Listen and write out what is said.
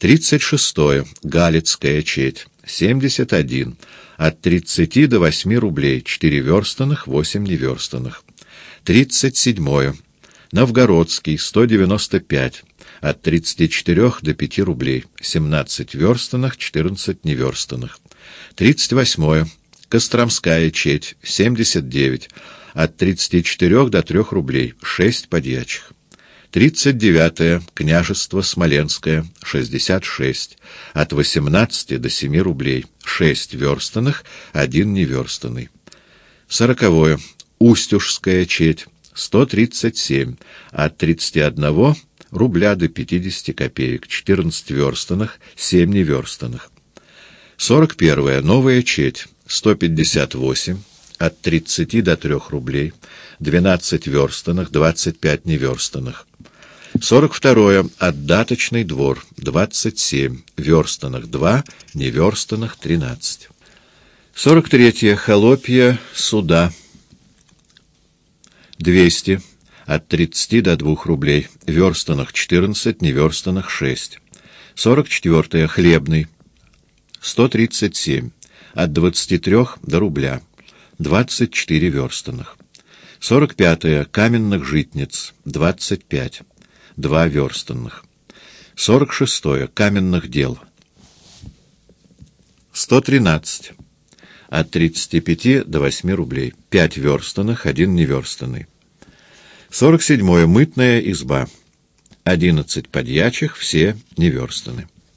36. Галицкая четь. 71. От 30 до 8 рублей. 4 верстанных, 8 неверстанных. 37. Новгородский. 195. От 34 до 5 рублей. 17 верстанных, 14 неверстанных. 38. Костромская четь. 79. От 34 до 3 рублей. 6 подьячих. 39. Княжество Смоленское, 66. От 18 до 7 рублей. 6 верстанных, 1 неверстанный. 40. Устюжская четь, 137. От 31 рубля до 50 копеек. 14 верстанных, 7 неверстанных. 41. Новая четь, 158. От 30 до 3 рублей. 12 верстанных, 25 неверстанных. 42. Отдаточный двор. 27. Верстанных 2, неверстанных 13. 43. Холопья суда. 200. От 30 до 2 рублей. Верстанных 14, неверстанных 6. 44. Хлебный. 137. От 23 до рубля. 24 верстанных. 45. Каменных житниц. 25 два верстанных. 46. -е. Каменных дел. 113. От 35 до 8 рублей. 5 верстанных, 1 неверстанный. 47. -е. Мытная изба. 11 подьячих, все неверстаны.